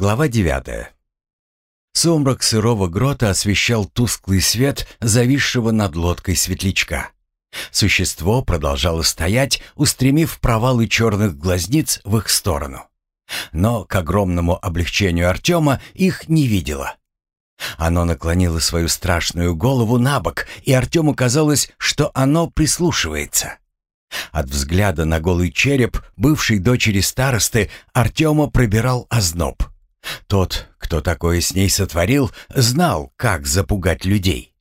Глава девятая. Сумрак сырого грота освещал тусклый свет зависшего над лодкой светлячка. Существо продолжало стоять, устремив провалы черных глазниц в их сторону. Но, к огромному облегчению Артема, их не видело. Оно наклонило свою страшную голову на бок, и Артему казалось, что оно прислушивается. От взгляда на голый череп бывшей дочери старосты Артема пробирал озноб. Тот, кто такое с ней сотворил, знал, как запугать людей.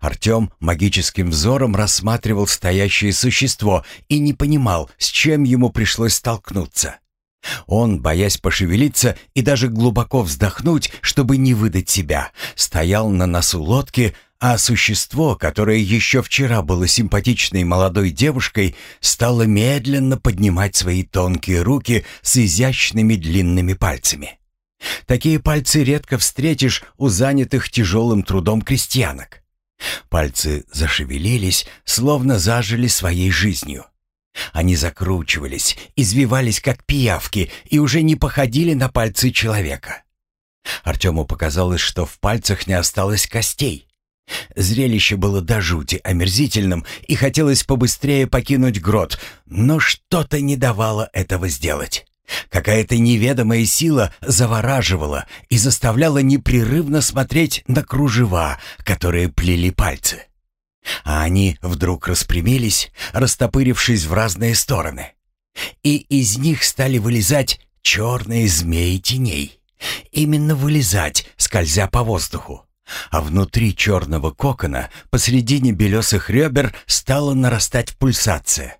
Артем магическим взором рассматривал стоящее существо и не понимал, с чем ему пришлось столкнуться. Он, боясь пошевелиться и даже глубоко вздохнуть, чтобы не выдать себя, стоял на носу лодки, а существо, которое еще вчера было симпатичной молодой девушкой, стало медленно поднимать свои тонкие руки с изящными длинными пальцами. Такие пальцы редко встретишь у занятых тяжелым трудом крестьянок. Пальцы зашевелились, словно зажили своей жизнью. Они закручивались, извивались как пиявки и уже не походили на пальцы человека. Артему показалось, что в пальцах не осталось костей. Зрелище было до жути омерзительным, и хотелось побыстрее покинуть грот, но что-то не давало этого сделать. Какая-то неведомая сила завораживала и заставляла непрерывно смотреть на кружева, которые плели пальцы. А они вдруг распрямились, растопырившись в разные стороны. И из них стали вылезать черные змеи теней. Именно вылезать, скользя по воздуху. А внутри черного кокона, посредине белесых ребер, стала нарастать пульсация.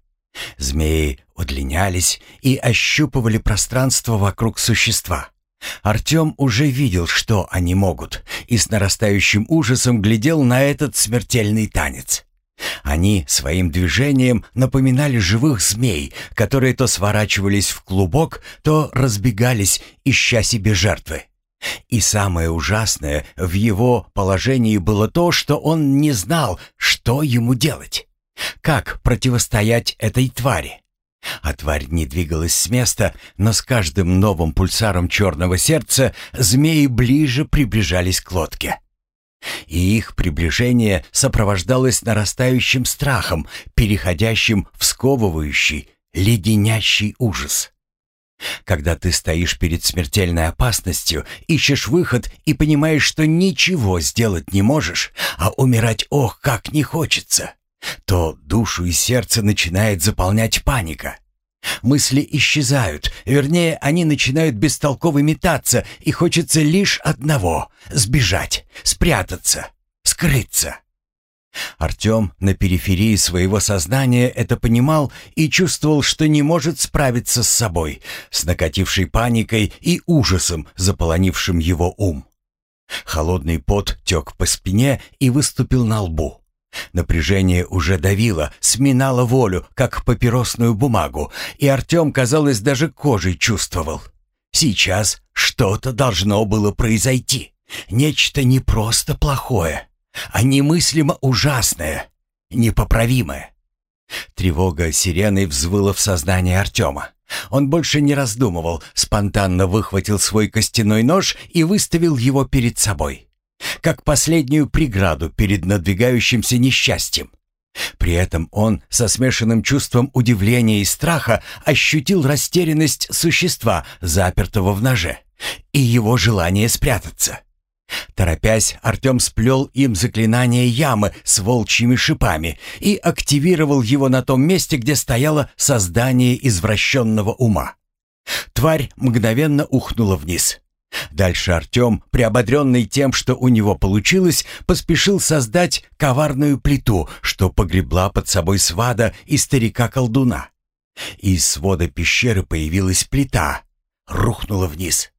Змеи удлинялись и ощупывали пространство вокруг существа. Артем уже видел, что они могут, и с нарастающим ужасом глядел на этот смертельный танец. Они своим движением напоминали живых змей, которые то сворачивались в клубок, то разбегались, ища себе жертвы. И самое ужасное в его положении было то, что он не знал, что ему делать. Как противостоять этой твари? А тварь не двигалась с места, но с каждым новым пульсаром черного сердца змеи ближе приближались к лодке. И их приближение сопровождалось нарастающим страхом, переходящим в сковывающий, леденящий ужас. Когда ты стоишь перед смертельной опасностью, ищешь выход и понимаешь, что ничего сделать не можешь, а умирать ох, как не хочется то душу и сердце начинает заполнять паника. Мысли исчезают, вернее, они начинают бестолково метаться, и хочется лишь одного — сбежать, спрятаться, скрыться. Артем на периферии своего сознания это понимал и чувствовал, что не может справиться с собой, с накатившей паникой и ужасом, заполонившим его ум. Холодный пот тек по спине и выступил на лбу. Напряжение уже давило, сминало волю, как папиросную бумагу, и Артем, казалось, даже кожей чувствовал. Сейчас что-то должно было произойти. Нечто не просто плохое, а немыслимо ужасное, непоправимое. Тревога сиреной взвыла в сознании Артема. Он больше не раздумывал, спонтанно выхватил свой костяной нож и выставил его перед собой как последнюю преграду перед надвигающимся несчастьем. При этом он со смешанным чувством удивления и страха ощутил растерянность существа, запертого в ноже, и его желание спрятаться. Торопясь, Артем сплел им заклинание ямы с волчьими шипами и активировал его на том месте, где стояло создание извращенного ума. Тварь мгновенно ухнула вниз. Дальше Артем, приободренный тем, что у него получилось, поспешил создать коварную плиту, что погребла под собой свада и старика-колдуна. Из свода пещеры появилась плита, рухнула вниз.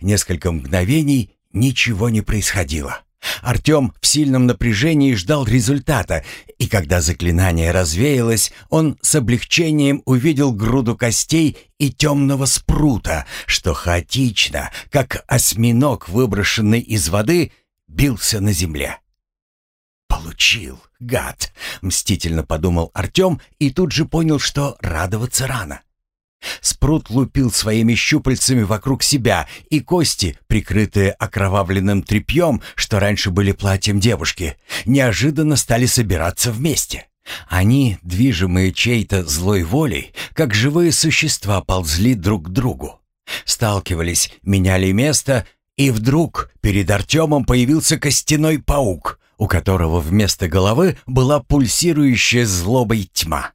Несколько мгновений ничего не происходило. Артем в сильном напряжении ждал результата, и когда заклинание развеялось, он с облегчением увидел груду костей и темного спрута, что хаотично, как осьминог, выброшенный из воды, бился на земле. «Получил, гад!» — мстительно подумал Артем и тут же понял, что радоваться рано. Спрут лупил своими щупальцами вокруг себя, и кости, прикрытые окровавленным тряпьем, что раньше были платьем девушки, неожиданно стали собираться вместе. Они, движимые чьей-то злой волей, как живые существа ползли друг к другу. Сталкивались, меняли место, и вдруг перед Артемом появился костяной паук, у которого вместо головы была пульсирующая злобой тьма.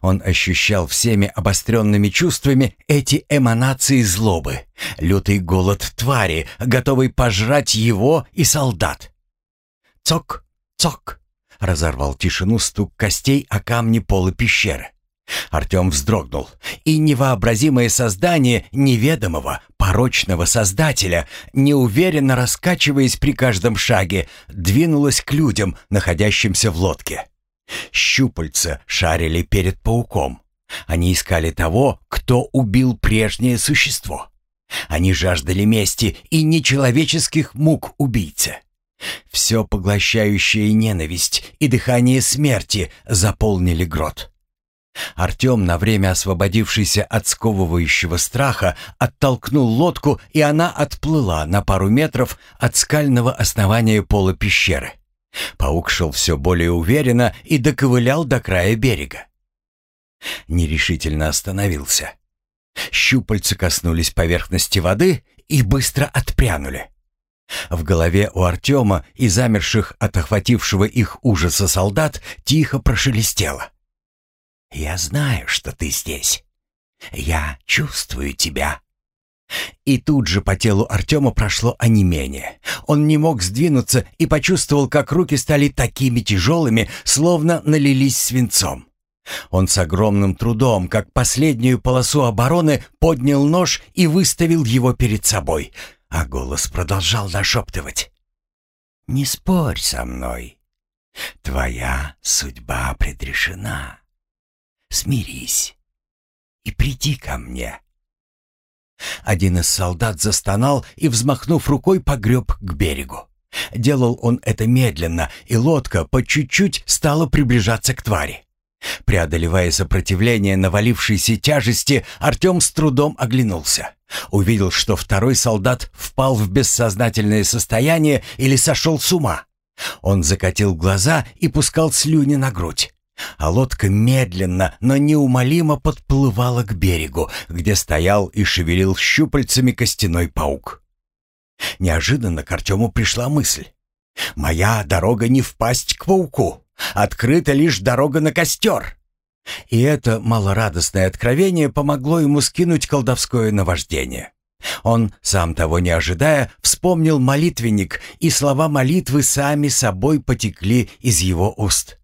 Он ощущал всеми обостренными чувствами эти эманации злобы, лютый голод твари, готовый пожрать его и солдат. «Цок! Цок!» — разорвал тишину стук костей о камни пола пещеры. Артем вздрогнул, и невообразимое создание неведомого, порочного создателя, неуверенно раскачиваясь при каждом шаге, двинулось к людям, находящимся в лодке. Щупальца шарили перед пауком. Они искали того, кто убил прежнее существо. Они жаждали мести и нечеловеческих мук убийцы. Все поглощающая ненависть и дыхание смерти заполнили грот. Артем, на время освободившийся от сковывающего страха, оттолкнул лодку, и она отплыла на пару метров от скального основания пола пещеры. Паук шел все более уверенно и доковылял до края берега. Нерешительно остановился. Щупальца коснулись поверхности воды и быстро отпрянули. В голове у Артема и замерших от охватившего их ужаса солдат тихо прошелестело. «Я знаю, что ты здесь. Я чувствую тебя». И тут же по телу Артема прошло онемение. Он не мог сдвинуться и почувствовал, как руки стали такими тяжелыми, словно налились свинцом. Он с огромным трудом, как последнюю полосу обороны, поднял нож и выставил его перед собой, а голос продолжал нашептывать. «Не спорь со мной. Твоя судьба предрешена смирись и приди ко мне». Один из солдат застонал и, взмахнув рукой, погреб к берегу. Делал он это медленно, и лодка по чуть-чуть стала приближаться к твари. Преодолевая сопротивление навалившейся тяжести, Артем с трудом оглянулся. Увидел, что второй солдат впал в бессознательное состояние или сошел с ума. Он закатил глаза и пускал слюни на грудь а лодка медленно, но неумолимо подплывала к берегу, где стоял и шевелил щупальцами костяной паук. Неожиданно к Артему пришла мысль. «Моя дорога не впасть к пауку, открыта лишь дорога на костер». И это малорадостное откровение помогло ему скинуть колдовское наваждение. Он, сам того не ожидая, вспомнил молитвенник, и слова молитвы сами собой потекли из его уст.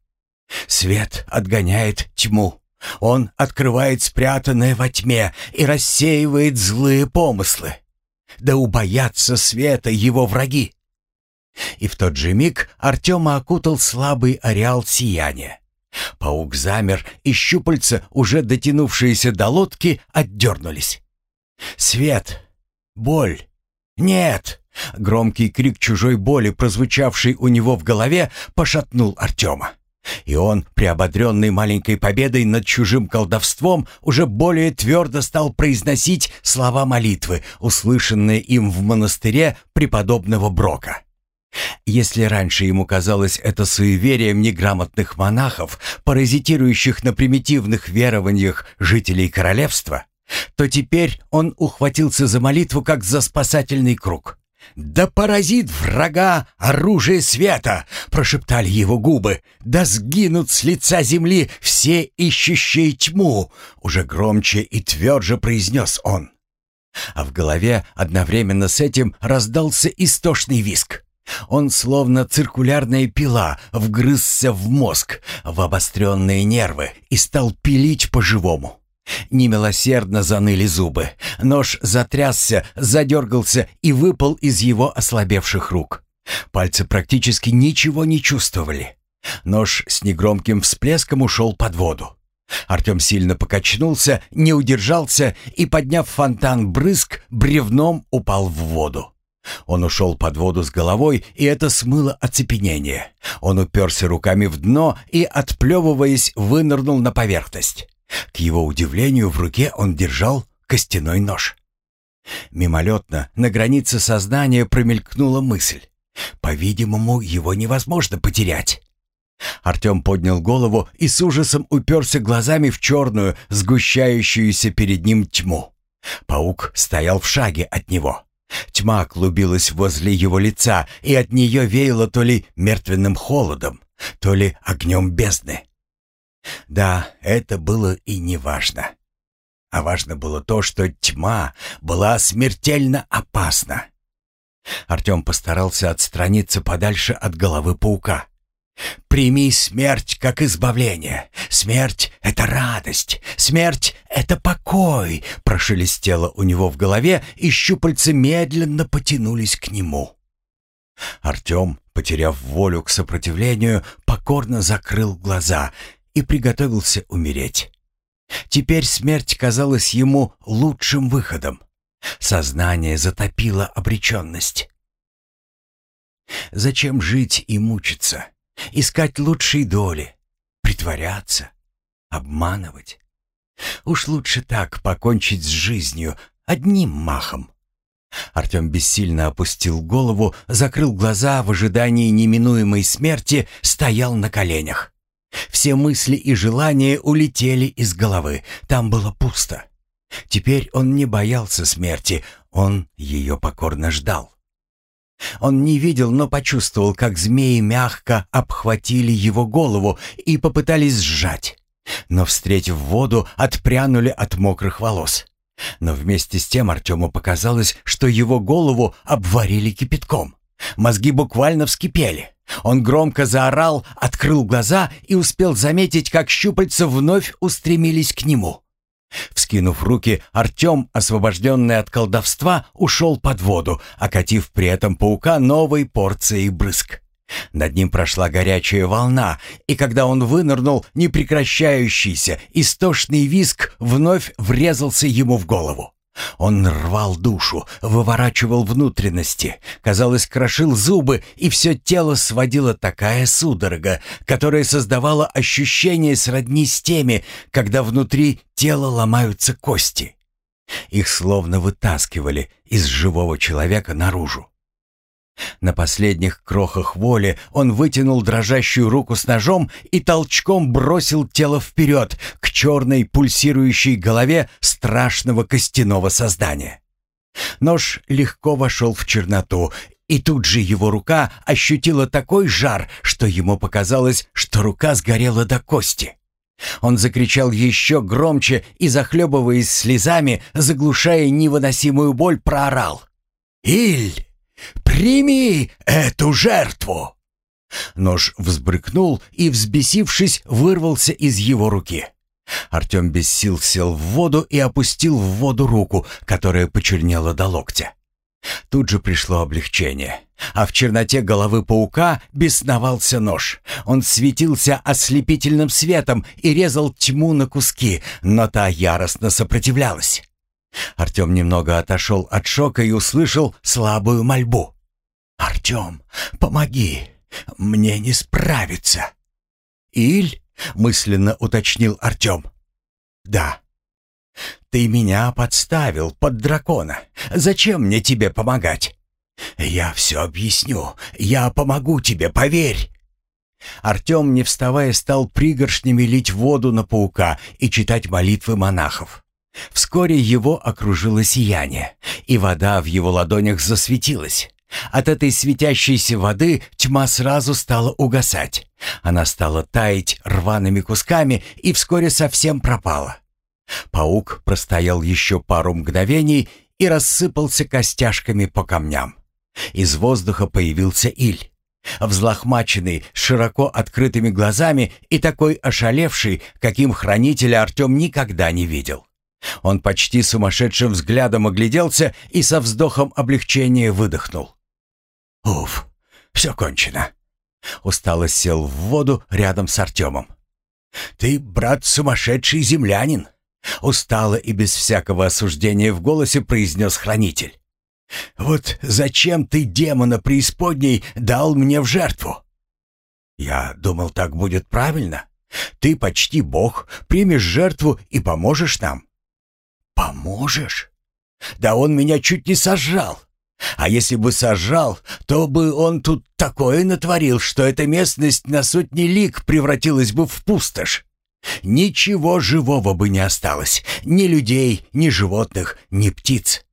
Свет отгоняет тьму. Он открывает спрятанное во тьме и рассеивает злые помыслы. Да убоятся света его враги. И в тот же миг Артема окутал слабый ареал сияния. Паук замер, и щупальца, уже дотянувшиеся до лодки, отдернулись. «Свет! Боль! Нет!» Громкий крик чужой боли, прозвучавший у него в голове, пошатнул Артема. И он, приободренный маленькой победой над чужим колдовством, уже более твердо стал произносить слова молитвы, услышанные им в монастыре преподобного Брока. Если раньше ему казалось это суеверием неграмотных монахов, паразитирующих на примитивных верованиях жителей королевства, то теперь он ухватился за молитву как за спасательный круг. «Да поразит врага оружие света!» — прошептали его губы. «Да сгинут с лица земли все ищущие тьму!» — уже громче и тверже произнес он. А в голове одновременно с этим раздался истошный виск. Он, словно циркулярная пила, вгрызся в мозг, в обостренные нервы и стал пилить по-живому. Немилосердно заныли зубы. Нож затрясся, задергался и выпал из его ослабевших рук. Пальцы практически ничего не чувствовали. Нож с негромким всплеском ушел под воду. Артем сильно покачнулся, не удержался и, подняв фонтан брызг, бревном упал в воду. Он ушел под воду с головой, и это смыло оцепенение. Он уперся руками в дно и, отплевываясь, вынырнул на поверхность. К его удивлению, в руке он держал костяной нож. Мимолетно на границе сознания промелькнула мысль. По-видимому, его невозможно потерять. Артем поднял голову и с ужасом уперся глазами в черную, сгущающуюся перед ним тьму. Паук стоял в шаге от него. Тьма клубилась возле его лица, и от нее веяло то ли мертвенным холодом, то ли огнем бездны. Да, это было и не важно. А важно было то, что тьма была смертельно опасна. Артем постарался отстраниться подальше от головы паука. «Прими смерть как избавление. Смерть — это радость. Смерть — это покой», — прошелестело у него в голове, и щупальца медленно потянулись к нему. Артем, потеряв волю к сопротивлению, покорно закрыл глаза и приготовился умереть. Теперь смерть казалась ему лучшим выходом. Сознание затопило обреченность. Зачем жить и мучиться? Искать лучшей доли? Притворяться? Обманывать? Уж лучше так покончить с жизнью одним махом. Артем бессильно опустил голову, закрыл глаза в ожидании неминуемой смерти, стоял на коленях. Все мысли и желания улетели из головы. Там было пусто. Теперь он не боялся смерти, он ее покорно ждал. Он не видел, но почувствовал, как змеи мягко обхватили его голову и попытались сжать. Но, встретив воду, отпрянули от мокрых волос. Но вместе с тем Артему показалось, что его голову обварили кипятком. Мозги буквально вскипели. Он громко заорал, открыл глаза и успел заметить, как щупальца вновь устремились к нему. Вскинув руки, Артем, освобожденный от колдовства, ушел под воду, окатив при этом паука новой порцией брызг. Над ним прошла горячая волна, и когда он вынырнул, непрекращающийся, истошный виск вновь врезался ему в голову. Он рвал душу, выворачивал внутренности, казалось, крошил зубы, и все тело сводило такая судорога, которая создавала ощущение сродни с теми, когда внутри тела ломаются кости. Их словно вытаскивали из живого человека наружу. На последних крохах воли он вытянул дрожащую руку с ножом и толчком бросил тело вперед к черной пульсирующей голове страшного костяного создания. Нож легко вошел в черноту, и тут же его рука ощутила такой жар, что ему показалось, что рука сгорела до кости. Он закричал еще громче и, захлебываясь слезами, заглушая невыносимую боль, проорал. «Иль!» «Прими эту жертву!» Нож взбрыкнул и, взбесившись, вырвался из его руки. Артем без сил сел в воду и опустил в воду руку, которая почернела до локтя. Тут же пришло облегчение, а в черноте головы паука бесновался нож. Он светился ослепительным светом и резал тьму на куски, но та яростно сопротивлялась. Артем немного отошел от шока и услышал слабую мольбу. «Артем, помоги! Мне не справиться!» «Иль?» — мысленно уточнил Артем. «Да». «Ты меня подставил под дракона. Зачем мне тебе помогать?» «Я все объясню. Я помогу тебе, поверь!» Артем, не вставая, стал пригоршнями лить воду на паука и читать молитвы монахов. Вскоре его окружило сияние, и вода в его ладонях засветилась. От этой светящейся воды тьма сразу стала угасать. Она стала таять рваными кусками и вскоре совсем пропала. Паук простоял еще пару мгновений и рассыпался костяшками по камням. Из воздуха появился Иль. Взлохмаченный, широко открытыми глазами и такой ошалевший, каким хранителя Артем никогда не видел. Он почти сумасшедшим взглядом огляделся и со вздохом облегчения выдохнул. «Уф, все кончено». Устало сел в воду рядом с Артемом. «Ты, брат, сумасшедший землянин!» Устало и без всякого осуждения в голосе произнес хранитель. «Вот зачем ты демона преисподней дал мне в жертву?» «Я думал, так будет правильно. Ты почти бог, примешь жертву и поможешь нам». «Поможешь? Да он меня чуть не сожрал. А если бы сожрал, то бы он тут такое натворил, что эта местность на сотни лиг превратилась бы в пустошь. Ничего живого бы не осталось. Ни людей, ни животных, ни птиц.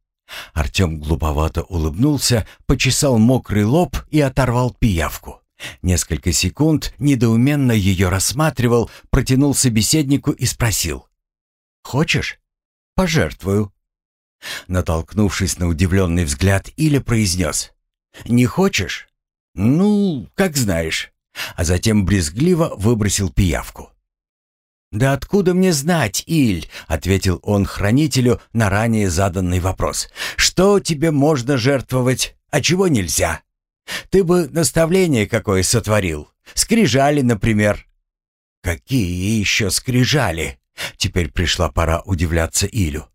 Артем глуповато улыбнулся, почесал мокрый лоб и оторвал пиявку. Несколько секунд недоуменно ее рассматривал, протянул собеседнику и спросил. «Хочешь? Пожертвую». Натолкнувшись на удивленный взгляд, Иля произнес. «Не хочешь? Ну, как знаешь». А затем брезгливо выбросил пиявку. «Да откуда мне знать, Иль?» — ответил он хранителю на ранее заданный вопрос. «Что тебе можно жертвовать, а чего нельзя? Ты бы наставление какое сотворил. Скрижали, например». «Какие еще скрижали?» Теперь пришла пора удивляться Илю.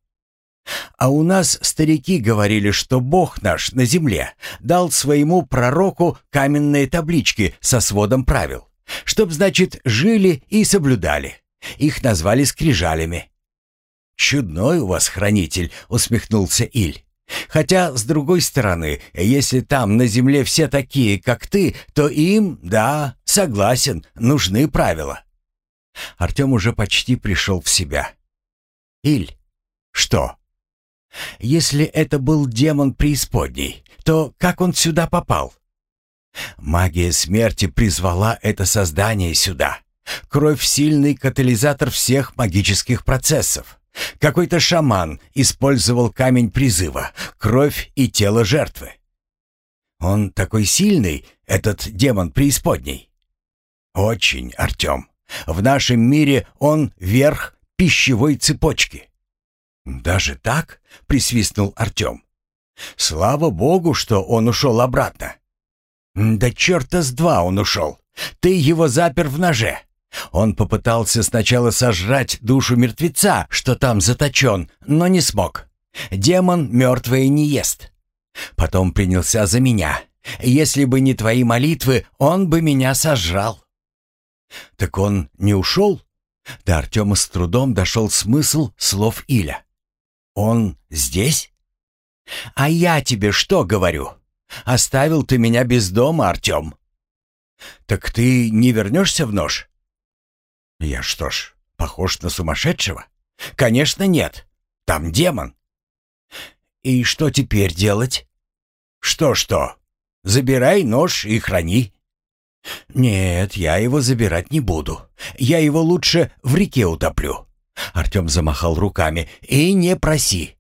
А у нас старики говорили, что Бог наш на земле дал своему пророку каменные таблички со сводом правил, чтоб, значит, жили и соблюдали. Их назвали скрижалями. «Чудной у вас хранитель», — усмехнулся Иль. «Хотя, с другой стороны, если там на земле все такие, как ты, то им, да, согласен, нужны правила». Артем уже почти пришел в себя. «Иль, что?» «Если это был демон преисподней, то как он сюда попал?» «Магия смерти призвала это создание сюда. Кровь — сильный катализатор всех магических процессов. Какой-то шаман использовал камень призыва, кровь и тело жертвы. Он такой сильный, этот демон преисподней. Очень, Артем. В нашем мире он верх пищевой цепочки. «Даже так?» — присвистнул Артем. «Слава богу, что он ушел обратно». «Да черта с два он ушел. Ты его запер в ноже. Он попытался сначала сожрать душу мертвеца, что там заточен, но не смог. Демон мертвое не ест. Потом принялся за меня. Если бы не твои молитвы, он бы меня сожрал. Так он не ушел? До Артема с трудом дошел смысл слов Иля. Он здесь? А я тебе что говорю? Оставил ты меня без дома, Артем. Так ты не вернешься в нож? Я что ж, похож на сумасшедшего? Конечно, нет. Там демон. И что теперь делать? Что-что? Забирай нож и храни. Нет, я его забирать не буду. Я его лучше в реке утоплю. Артем замахал руками. И не проси.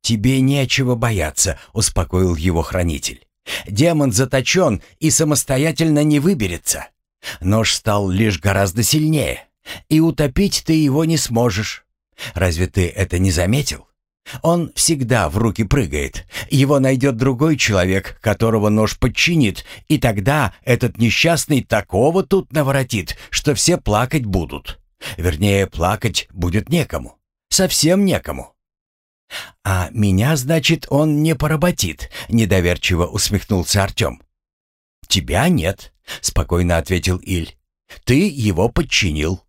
Тебе нечего бояться, успокоил его хранитель. Демон заточен и самостоятельно не выберется. Нож стал лишь гораздо сильнее, и утопить ты его не сможешь. Разве ты это не заметил? Он всегда в руки прыгает. Его найдет другой человек, которого нож подчинит, и тогда этот несчастный такого тут наворотит, что все плакать будут. Вернее, плакать будет некому. Совсем некому. «А меня, значит, он не поработит», — недоверчиво усмехнулся Артем. «Тебя нет», — спокойно ответил Иль. «Ты его подчинил».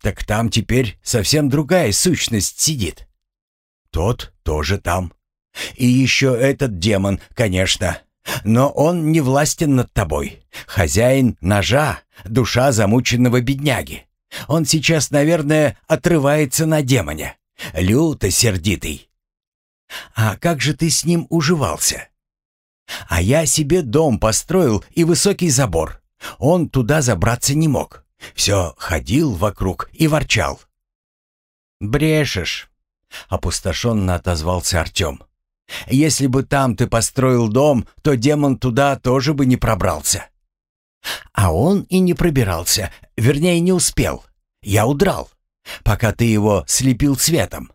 «Так там теперь совсем другая сущность сидит». «Тот тоже там. И еще этот демон, конечно. Но он не властен над тобой. Хозяин ножа, душа замученного бедняги. Он сейчас, наверное, отрывается на демоне. Люто сердитый. А как же ты с ним уживался?» А я себе дом построил и высокий забор. Он туда забраться не мог. Все ходил вокруг и ворчал. «Брешешь», — опустошенно отозвался Артем. «Если бы там ты построил дом, то демон туда тоже бы не пробрался». А он и не пробирался, вернее, не успел. Я удрал, пока ты его слепил светом.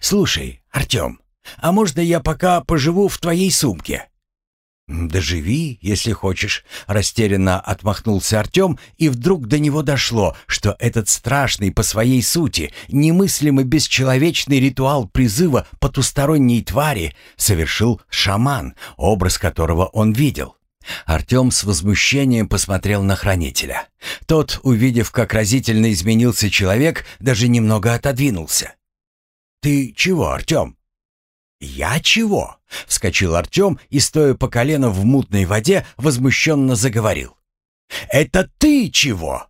Слушай, Артем, а можно я пока поживу в твоей сумке? «Да живи, если хочешь», — растерянно отмахнулся Артем, и вдруг до него дошло, что этот страшный по своей сути, немыслимый бесчеловечный ритуал призыва потусторонней твари совершил шаман, образ которого он видел. Артем с возмущением посмотрел на хранителя. Тот, увидев, как разительно изменился человек, даже немного отодвинулся. «Ты чего, Артем?» «Я чего?» — вскочил Артем и, стоя по колено в мутной воде, возмущенно заговорил. «Это ты чего?»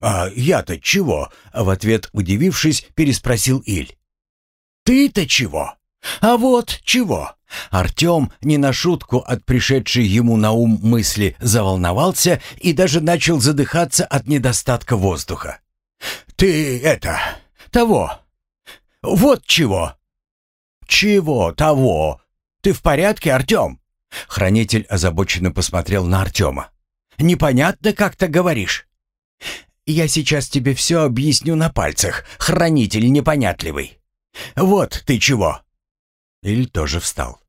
«А я-то чего?» — в ответ, удивившись, переспросил Иль. «Ты-то чего? А вот чего?» Артем не на шутку от пришедшей ему на ум мысли заволновался и даже начал задыхаться от недостатка воздуха. «Ты это... того... вот чего!» «Чего того? Ты в порядке, Артем?» Хранитель озабоченно посмотрел на Артема. «Непонятно, как ты говоришь». «Я сейчас тебе все объясню на пальцах, хранитель непонятливый. Вот ты чего!» Иль тоже встал.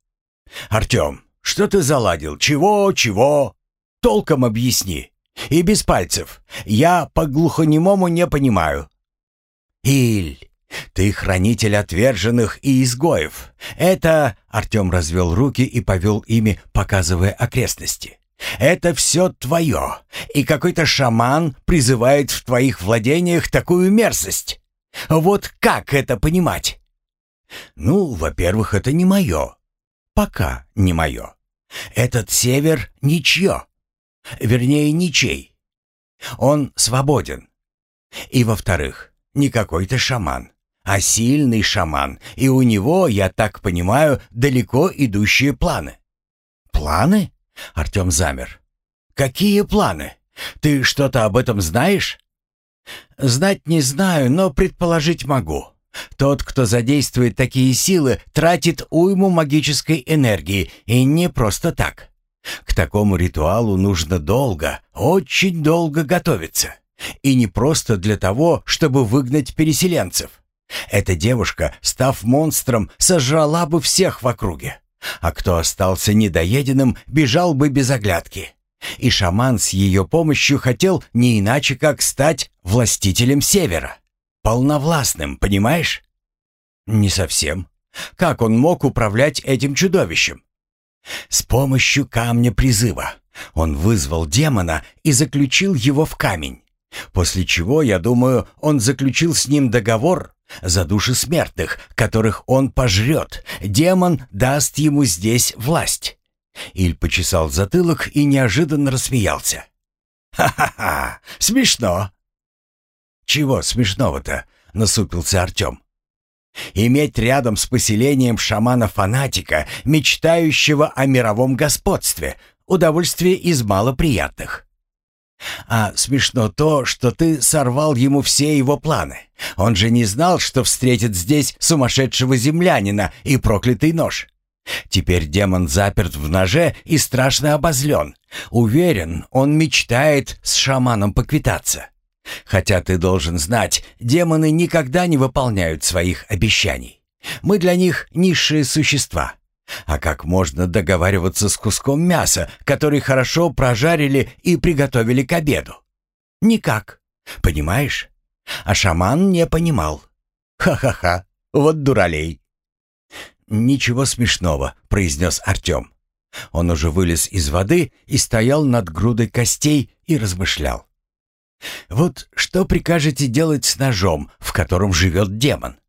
«Артем, что ты заладил? Чего, чего? Толком объясни. И без пальцев. Я по глухонемому не понимаю». «Иль, ты хранитель отверженных и изгоев. Это...» Артем развел руки и повел ими, показывая окрестности. «Это все твое, и какой-то шаман призывает в твоих владениях такую мерзость. Вот как это понимать?» «Ну, во-первых, это не мое. Пока не мое. Этот север ничье. Вернее, ничей. Он свободен. И, во-вторых, не какой-то шаман, а сильный шаман, и у него, я так понимаю, далеко идущие планы». «Планы?» — Артем замер. «Какие планы? Ты что-то об этом знаешь?» «Знать не знаю, но предположить могу. Тот, кто задействует такие силы, тратит уйму магической энергии, и не просто так. К такому ритуалу нужно долго, очень долго готовиться. И не просто для того, чтобы выгнать переселенцев. Эта девушка, став монстром, сожрала бы всех в округе. А кто остался недоеденным, бежал бы без оглядки. И шаман с ее помощью хотел не иначе, как стать властителем Севера. Полновластным, понимаешь? Не совсем. Как он мог управлять этим чудовищем? С помощью камня призыва. Он вызвал демона и заключил его в камень. После чего, я думаю, он заключил с ним договор за души смертных, которых он пожрет. Демон даст ему здесь власть. Иль почесал затылок и неожиданно рассмеялся. «Ха-ха-ха! Смешно! «Чего смешного-то?» — насупился Артем. «Иметь рядом с поселением шамана-фанатика, мечтающего о мировом господстве, удовольствие из малоприятных. А смешно то, что ты сорвал ему все его планы. Он же не знал, что встретит здесь сумасшедшего землянина и проклятый нож. Теперь демон заперт в ноже и страшно обозлен. Уверен, он мечтает с шаманом поквитаться. Хотя ты должен знать, демоны никогда не выполняют своих обещаний. Мы для них низшие существа. А как можно договариваться с куском мяса, который хорошо прожарили и приготовили к обеду? Никак. Понимаешь? А шаман не понимал. Ха-ха-ха, вот дуралей. «Ничего смешного», — произнес Артем. Он уже вылез из воды и стоял над грудой костей и размышлял. Вот что прикажете делать с ножом, в котором живет демон?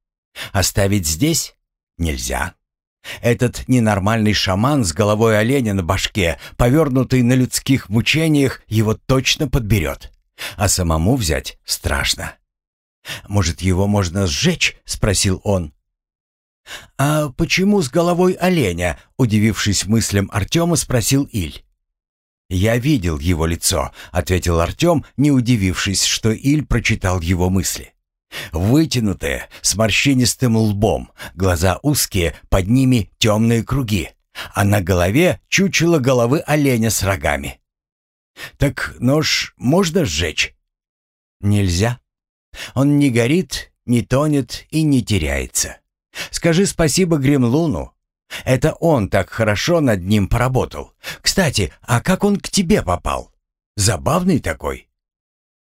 Оставить здесь? Нельзя. Этот ненормальный шаман с головой оленя на башке, повернутый на людских мучениях, его точно подберет. А самому взять страшно. «Может, его можно сжечь?» — спросил он. «А почему с головой оленя?» — удивившись мыслям Артема, спросил Иль. «Я видел его лицо», — ответил Артем, не удивившись, что Иль прочитал его мысли. Вытянутое, с морщинистым лбом, глаза узкие, под ними темные круги, а на голове чучело головы оленя с рогами. «Так нож можно сжечь?» «Нельзя. Он не горит, не тонет и не теряется. Скажи спасибо Гремлуну, это он так хорошо над ним поработал. Кстати, а как он к тебе попал? Забавный такой».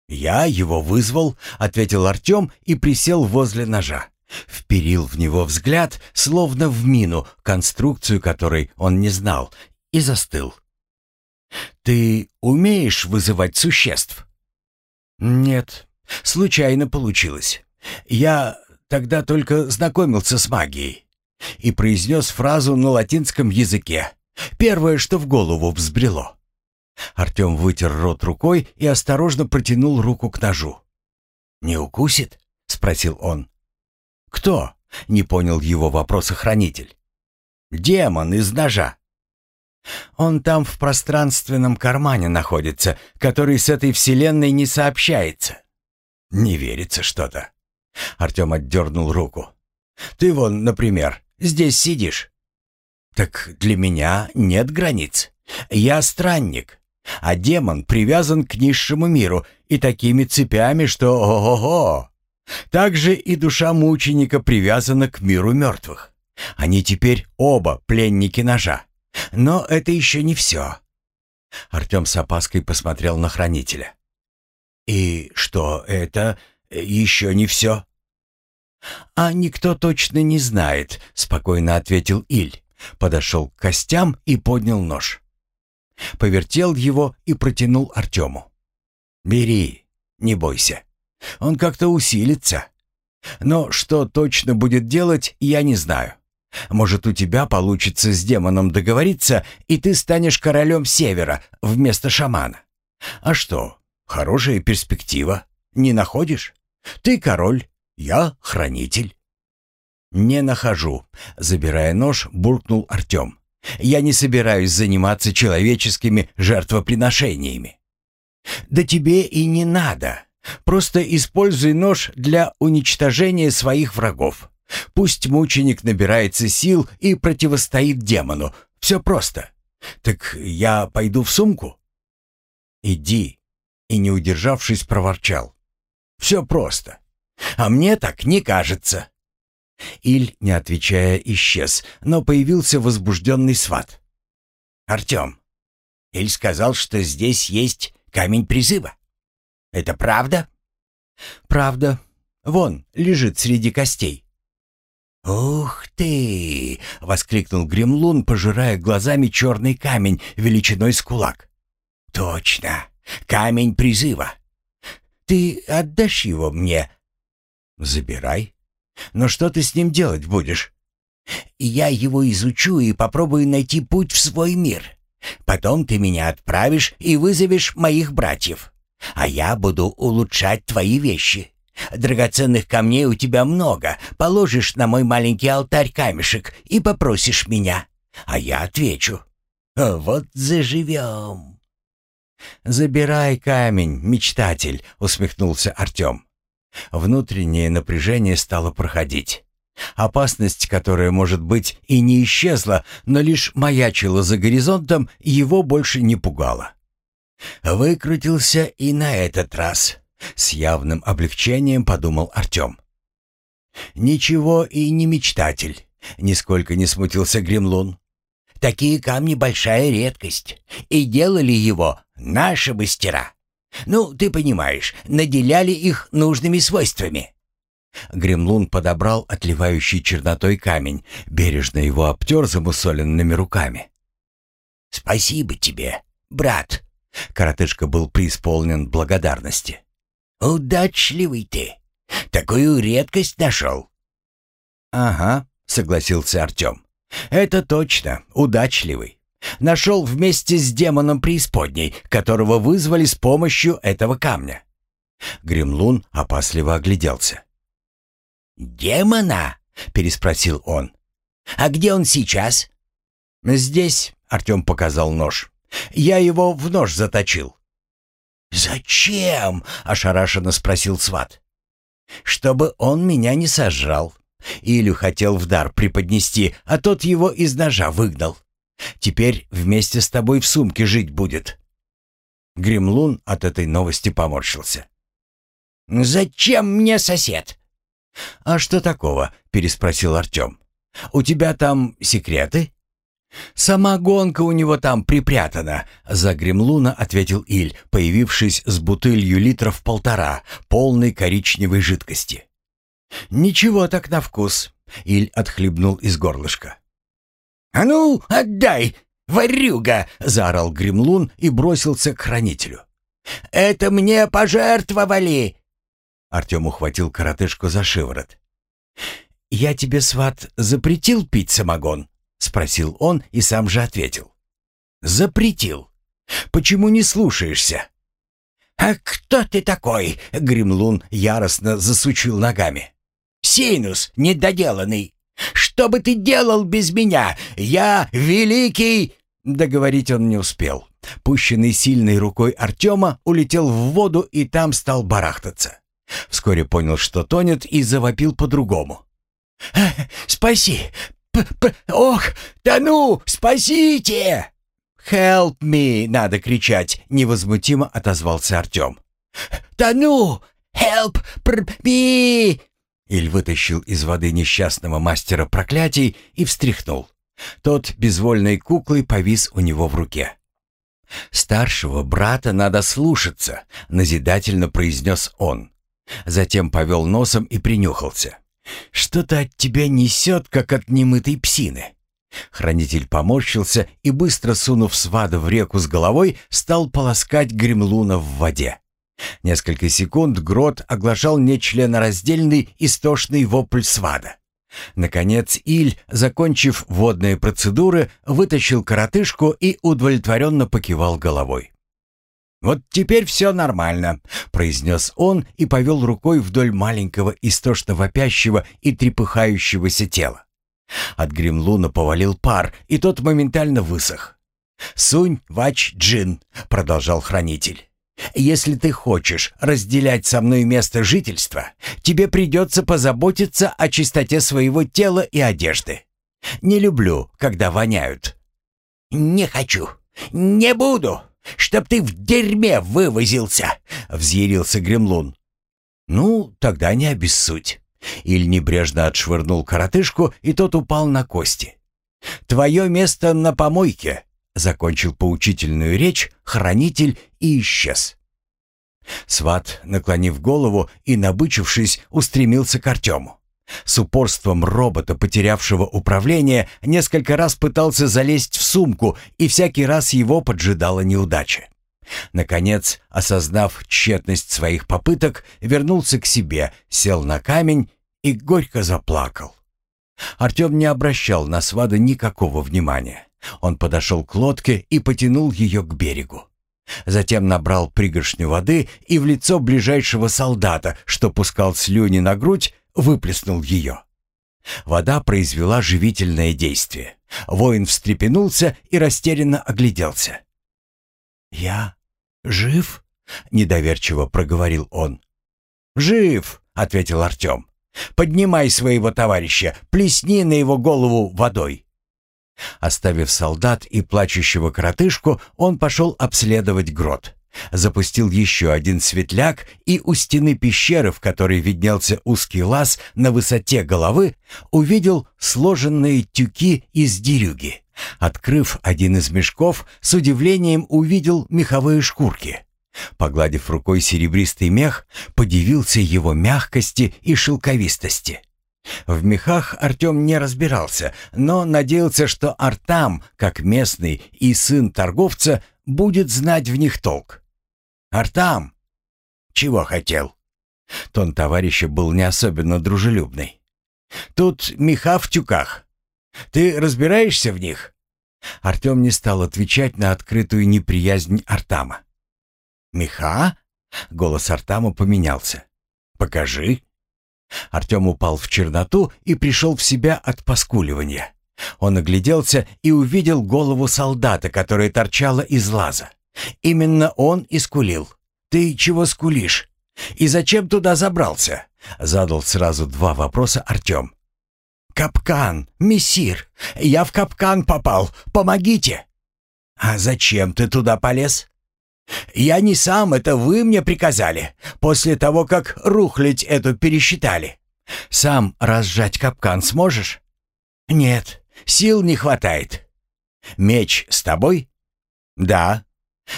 «Я его вызвал», — ответил Артем и присел возле ножа. Вперил в него взгляд, словно в мину, конструкцию которой он не знал, и застыл. «Ты умеешь вызывать существ?» «Нет, случайно получилось. Я тогда только знакомился с магией и произнес фразу на латинском языке. Первое, что в голову взбрело. Артем вытер рот рукой и осторожно протянул руку к ножу. «Не укусит?» — спросил он. «Кто?» — не понял его вопроса хранитель. «Демон из ножа». «Он там в пространственном кармане находится, который с этой вселенной не сообщается». «Не верится что-то». Артем отдернул руку. «Ты вон, например, здесь сидишь». «Так для меня нет границ. Я странник, а демон привязан к низшему миру и такими цепями, что ого-го. Также и душа мученика привязана к миру мертвых. Они теперь оба пленники ножа. Но это еще не все. Артем с опаской посмотрел на хранителя. «И что это еще не все?» «А никто точно не знает», — спокойно ответил Иль. Подошел к костям и поднял нож. Повертел его и протянул Артему. «Бери, не бойся. Он как-то усилится. Но что точно будет делать, я не знаю. Может, у тебя получится с демоном договориться, и ты станешь королем Севера вместо шамана. А что, хорошая перспектива, не находишь? Ты король, я хранитель». «Не нахожу», — забирая нож, буркнул Артем. Я не собираюсь заниматься человеческими жертвоприношениями. Да тебе и не надо. Просто используй нож для уничтожения своих врагов. Пусть мученик набирается сил и противостоит демону. Все просто. Так я пойду в сумку? Иди. И не удержавшись, проворчал. Все просто. А мне так не кажется. Иль, не отвечая, исчез, но появился возбужденный сват. «Артем, Иль сказал, что здесь есть камень призыва. Это правда?» «Правда. Вон, лежит среди костей». «Ух ты!» — воскликнул Гремлун, пожирая глазами черный камень величиной с кулак. «Точно! Камень призыва! Ты отдашь его мне?» «Забирай», но что ты с ним делать будешь? Я его изучу и попробую найти путь в свой мир. Потом ты меня отправишь и вызовешь моих братьев. А я буду улучшать твои вещи. Драгоценных камней у тебя много. Положишь на мой маленький алтарь камешек и попросишь меня. А я отвечу. Вот заживем. «Забирай камень, мечтатель», — усмехнулся Артем. Внутреннее напряжение стало проходить. Опасность, которая, может быть, и не исчезла, но лишь маячила за горизонтом, его больше не пугала. Выкрутился и на этот раз. С явным облегчением подумал Артем. «Ничего и не мечтатель», — нисколько не смутился Гремлун. «Такие камни — большая редкость, и делали его наши мастера». Ну, ты понимаешь, наделяли их нужными свойствами. Гремлун подобрал отливающий чернотой камень, бережно его обтер замусоленными руками. «Спасибо тебе, брат!» Коротышка был преисполнен благодарности. «Удачливый ты! Такую редкость нашел!» «Ага», — согласился Артем. «Это точно, удачливый. Нашел вместе с демоном преисподней, которого вызвали с помощью этого камня. Гремлун опасливо огляделся. «Демона?» — переспросил он. «А где он сейчас?» «Здесь», — Артем показал нож. «Я его в нож заточил». «Зачем?» — ошарашенно спросил сват. «Чтобы он меня не сожрал. Илю хотел в дар преподнести, а тот его из ножа выгнал. Теперь вместе с тобой в сумке жить будет». Гремлун от этой новости поморщился. «Зачем мне сосед?» «А что такого?» — переспросил Артем. «У тебя там секреты?» «Сама гонка у него там припрятана», — за Гремлуна ответил Иль, появившись с бутылью литров полтора, полной коричневой жидкости. «Ничего так на вкус», — Иль отхлебнул из горлышка. «А ну, отдай!» «Ворюга!» — заорал Гремлун и бросился к хранителю. «Это мне пожертвовали!» Артем ухватил коротышку за шиворот. «Я тебе, сват, запретил пить самогон?» — спросил он и сам же ответил. «Запретил. Почему не слушаешься?» «А кто ты такой?» — Гремлун яростно засучил ногами. «Синус недоделанный! Что бы ты делал без меня? Я великий...» Договорить он не успел. Пущенный сильной рукой Артема улетел в воду и там стал барахтаться. Вскоре понял, что тонет, и завопил по-другому. «Спаси! П -п Ох, тону! Спасите!» «Help me!» — надо кричать, — невозмутимо отозвался Артем. «Тону! Help me!» Иль вытащил из воды несчастного мастера проклятий и встряхнул. Тот безвольной куклой повис у него в руке. «Старшего брата надо слушаться», — назидательно произнес он. Затем повел носом и принюхался. «Что-то от тебя несет, как от немытой псины». Хранитель поморщился и, быстро сунув свада в реку с головой, стал полоскать гремлуна в воде. Несколько секунд грот оглашал нечленораздельный истошный вопль свада. Наконец Иль, закончив водные процедуры, вытащил коротышку и удовлетворенно покивал головой. «Вот теперь все нормально», — произнес он и повел рукой вдоль маленького истошно вопящего и трепыхающегося тела. От гремлуна повалил пар, и тот моментально высох. «Сунь, вач, джин», — продолжал хранитель. «Если ты хочешь разделять со мной место жительства, тебе придется позаботиться о чистоте своего тела и одежды. Не люблю, когда воняют». «Не хочу, не буду, чтоб ты в дерьме вывозился», — взъярился Гремлун. «Ну, тогда не обессудь». Иль небрежно отшвырнул коротышку, и тот упал на кости. «Твое место на помойке», — закончил поучительную речь хранитель и исчез. Сват, наклонив голову и набычившись, устремился к Артему. С упорством робота, потерявшего управление, несколько раз пытался залезть в сумку, и всякий раз его поджидала неудача. Наконец, осознав тщетность своих попыток, вернулся к себе, сел на камень и горько заплакал. Артем не обращал на свада никакого внимания. Он подошел к лодке и потянул ее к берегу. Затем набрал пригоршню воды и в лицо ближайшего солдата, что пускал слюни на грудь, выплеснул ее. Вода произвела живительное действие. Воин встрепенулся и растерянно огляделся. «Я жив?» — недоверчиво проговорил он. «Жив!» — ответил Артем. «Поднимай своего товарища, плесни на его голову водой». Оставив солдат и плачущего коротышку, он пошел обследовать грот. Запустил еще один светляк, и у стены пещеры, в которой виднелся узкий лаз на высоте головы, увидел сложенные тюки из дерюги. Открыв один из мешков, с удивлением увидел меховые шкурки. Погладив рукой серебристый мех, подивился его мягкости и шелковистости. В мехах Артем не разбирался, но надеялся, что Артам, как местный и сын торговца, будет знать в них толк. «Артам!» «Чего хотел?» Тон товарища был не особенно дружелюбный. «Тут меха в тюках. Ты разбираешься в них?» Артем не стал отвечать на открытую неприязнь Артама. «Меха?» — голос Артама поменялся. «Покажи». Артем упал в черноту и пришел в себя от поскуливания. Он огляделся и увидел голову солдата, которая торчала из лаза. Именно он и скулил. «Ты чего скулишь? И зачем туда забрался?» Задал сразу два вопроса Артем. «Капкан, мессир! Я в капкан попал! Помогите!» «А зачем ты туда полез?» «Я не сам, это вы мне приказали, после того, как рухлить эту пересчитали. Сам разжать капкан сможешь?» «Нет, сил не хватает». «Меч с тобой?» «Да».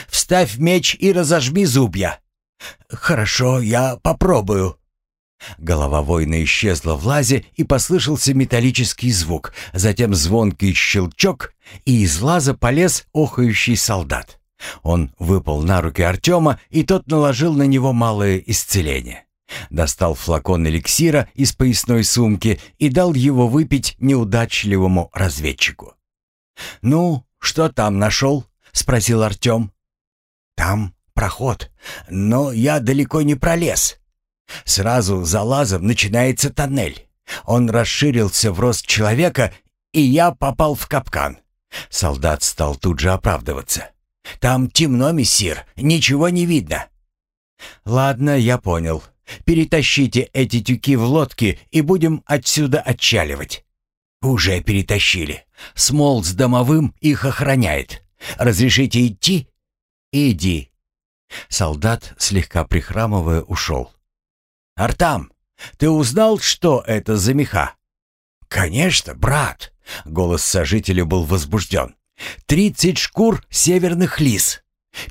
«Вставь меч и разожми зубья». «Хорошо, я попробую». Голова воина исчезла в лазе, и послышался металлический звук, затем звонкий щелчок, и из лаза полез охающий солдат. Он выпал на руки Артема, и тот наложил на него малое исцеление. Достал флакон эликсира из поясной сумки и дал его выпить неудачливому разведчику. «Ну, что там нашел?» — спросил Артем. «Там проход, но я далеко не пролез. Сразу за лазом начинается тоннель. Он расширился в рост человека, и я попал в капкан. Солдат стал тут же оправдываться. «Там темно, мессир, ничего не видно». «Ладно, я понял. Перетащите эти тюки в лодки и будем отсюда отчаливать». «Уже перетащили. Смол с домовым их охраняет. Разрешите идти?» «Иди». Солдат, слегка прихрамывая, ушел. «Артам, ты узнал, что это за меха?» «Конечно, брат!» — голос сожителя был возбужден. «Тридцать шкур северных лис,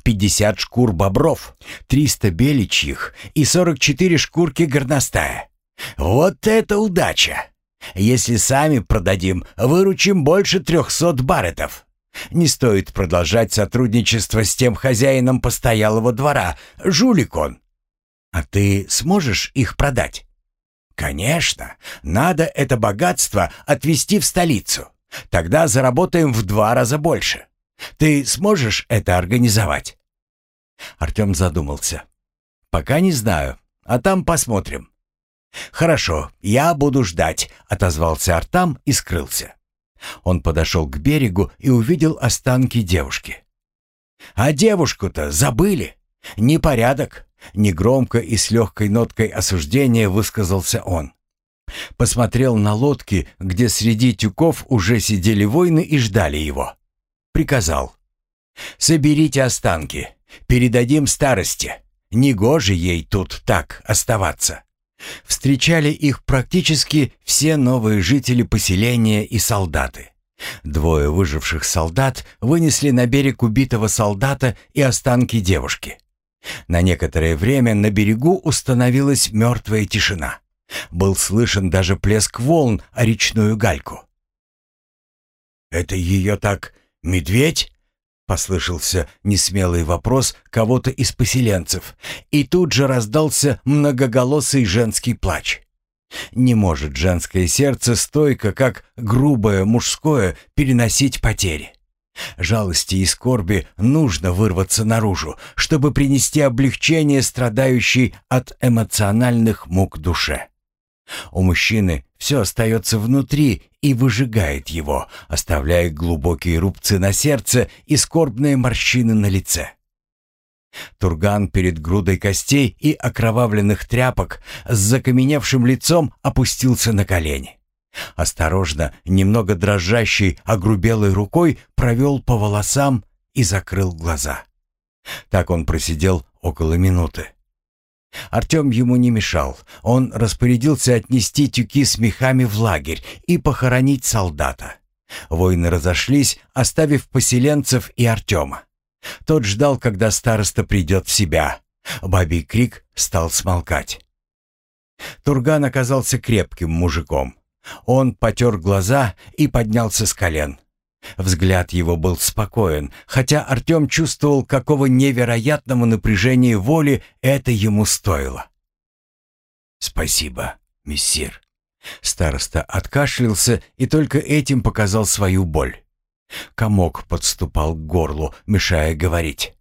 пятьдесят шкур бобров, триста беличьих и сорок четыре шкурки горностая. Вот это удача! Если сами продадим, выручим больше трехсот барретов. Не стоит продолжать сотрудничество с тем хозяином постоялого двора, жулик он. А ты сможешь их продать? Конечно, надо это богатство отвезти в столицу. Тогда заработаем в два раза больше. Ты сможешь это организовать? Артем задумался. Пока не знаю, а там посмотрим. Хорошо, я буду ждать, отозвался Артам и скрылся. Он подошел к берегу и увидел останки девушки. А девушку-то забыли. Непорядок. Негромко и с легкой ноткой осуждения высказался он. Посмотрел на лодки, где среди тюков уже сидели воины и ждали его. Приказал. «Соберите останки, передадим старости. Негоже ей тут так оставаться». Встречали их практически все новые жители поселения и солдаты. Двое выживших солдат вынесли на берег убитого солдата и останки девушки. На некоторое время на берегу установилась мертвая тишина. Был слышен даже плеск волн о речную гальку. «Это ее так медведь?» — послышался несмелый вопрос кого-то из поселенцев, и тут же раздался многоголосый женский плач. Не может женское сердце стойко, как грубое мужское, переносить потери. Жалости и скорби нужно вырваться наружу, чтобы принести облегчение страдающей от эмоциональных мук душе. У мужчины все остается внутри и выжигает его, оставляя глубокие рубцы на сердце и скорбные морщины на лице. Турган перед грудой костей и окровавленных тряпок с закаменевшим лицом опустился на колени. Осторожно, немного дрожащей, огрубелой рукой провел по волосам и закрыл глаза. Так он просидел около минуты. Артем ему не мешал. Он распорядился отнести тюки с мехами в лагерь и похоронить солдата. Воины разошлись, оставив поселенцев и Артема. Тот ждал, когда староста придет в себя. Бабий крик стал смолкать. Турган оказался крепким мужиком. Он потер глаза и поднялся с колен. Взгляд его был спокоен, хотя Артем чувствовал, какого невероятного напряжения воли это ему стоило. «Спасибо, мессир». Староста откашлялся и только этим показал свою боль. Комок подступал к горлу, мешая говорить.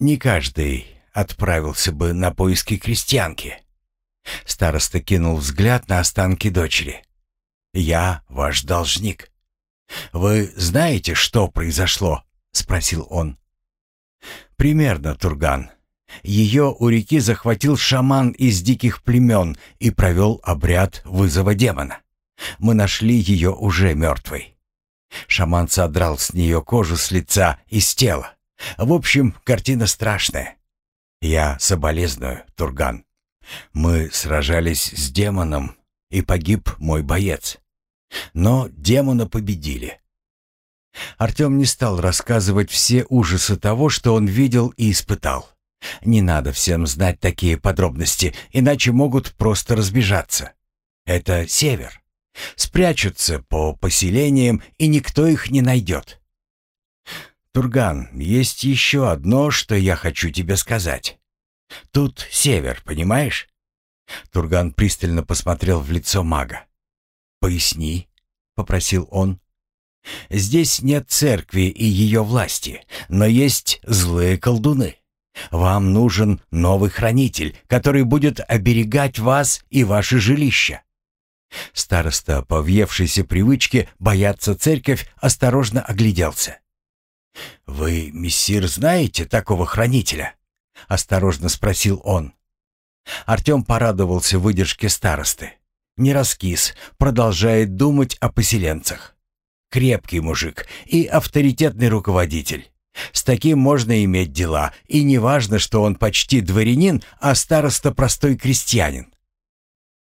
«Не каждый отправился бы на поиски крестьянки. Староста кинул взгляд на останки дочери. «Я ваш должник». «Вы знаете, что произошло?» — спросил он. «Примерно, Турган. Ее у реки захватил шаман из диких племен и провел обряд вызова демона. Мы нашли ее уже мертвой. Шаман содрал с нее кожу с лица и с тела. В общем, картина страшная. Я соболезную, Турган. Мы сражались с демоном, и погиб мой боец. Но демона победили. Артем не стал рассказывать все ужасы того, что он видел и испытал. Не надо всем знать такие подробности, иначе могут просто разбежаться. Это север. Спрячутся по поселениям, и никто их не найдет. Турган, есть еще одно, что я хочу тебе сказать. Тут север, понимаешь? Турган пристально посмотрел в лицо мага. «Поясни», — попросил он. «Здесь нет церкви и ее власти, но есть злые колдуны. Вам нужен новый хранитель, который будет оберегать вас и ваше жилище». Староста, по въевшейся привычке бояться церковь, осторожно огляделся. «Вы, мессир, знаете такого хранителя?» — осторожно спросил он. Артем порадовался выдержке старосты. Не раскис, продолжает думать о поселенцах. Крепкий мужик и авторитетный руководитель. С таким можно иметь дела, и не важно, что он почти дворянин, а староста простой крестьянин.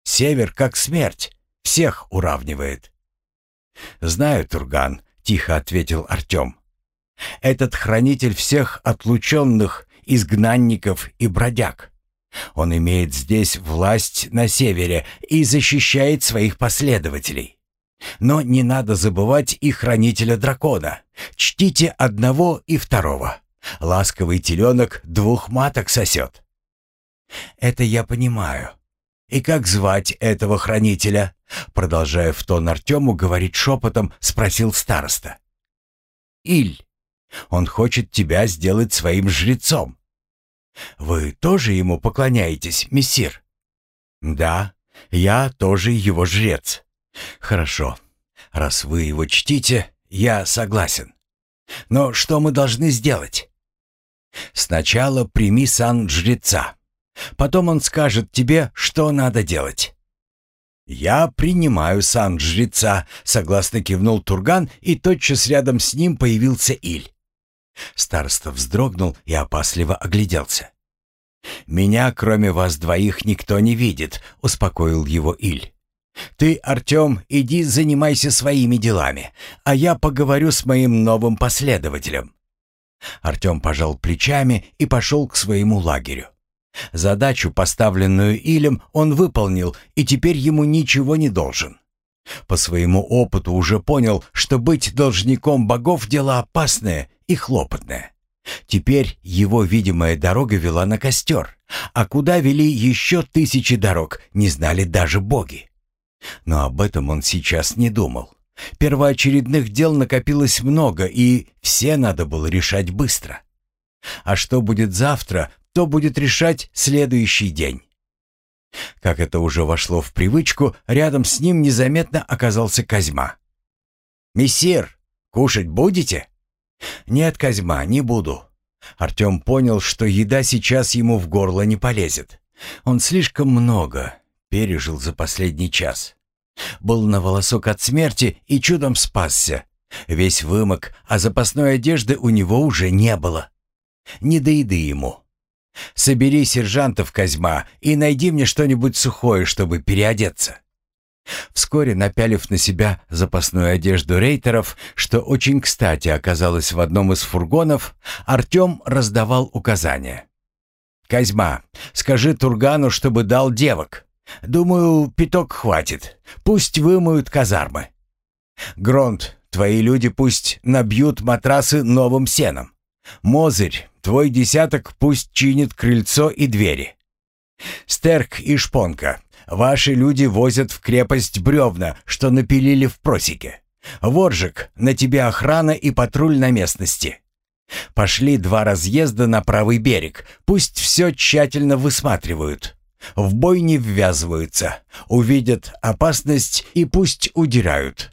Север как смерть, всех уравнивает. «Знаю, Турган», — тихо ответил Артем. «Этот хранитель всех отлученных, изгнанников и бродяг. Он имеет здесь власть на севере и защищает своих последователей. Но не надо забывать и хранителя дракона. Чтите одного и второго. Ласковый теленок двух маток сосет. Это я понимаю. И как звать этого хранителя? Продолжая в тон Артему говорить шепотом, спросил староста. Иль. Он хочет тебя сделать своим жрецом. Вы тоже ему поклоняетесь, мессир? Да, я тоже его жрец. Хорошо. Раз вы его чтите, я согласен. Но что мы должны сделать? Сначала прими сан жреца. Потом он скажет тебе, что надо делать. «Я принимаю сан жреца», — согласно кивнул Турган, и тотчас рядом с ним появился Иль. Староста вздрогнул и опасливо огляделся. «Меня, кроме вас двоих, никто не видит», — успокоил его Иль. «Ты, Артем, иди занимайся своими делами, а я поговорю с моим новым последователем». Артем пожал плечами и пошел к своему лагерю. Задачу, поставленную Илем, он выполнил, и теперь ему ничего не должен. По своему опыту уже понял, что быть должником богов – дело опасное и хлопотное. Теперь его видимая дорога вела на костер, а куда вели еще тысячи дорог, не знали даже боги. Но об этом он сейчас не думал. Первоочередных дел накопилось много, и все надо было решать быстро. А что будет завтра, то будет решать следующий день. Как это уже вошло в привычку, рядом с ним незаметно оказался Козьма. «Мессир, кушать будете?» «Нет, Козьма, не буду». Артем понял, что еда сейчас ему в горло не полезет. Он слишком много пережил за последний час. Был на волосок от смерти и чудом спасся. Весь вымок, а запасной одежды у него уже не было. Не до еды ему. Собери сержантов, Козьма, и найди мне что-нибудь сухое, чтобы переодеться». Вскоре, напялив на себя запасную одежду рейтеров, что очень кстати оказалось в одном из фургонов, Артем раздавал указания. «Козьма, скажи Тургану, чтобы дал девок. Думаю, пяток хватит. Пусть вымоют казармы. Гронт, твои люди пусть набьют матрасы новым сеном. Мозырь, твой десяток пусть чинит крыльцо и двери. Стерк и Шпонка, ваши люди возят в крепость бревна, что напилили в просеке. Воржик, на тебе охрана и патруль на местности. Пошли два разъезда на правый берег, пусть все тщательно высматривают. В бой не ввязываются, увидят опасность и пусть удирают.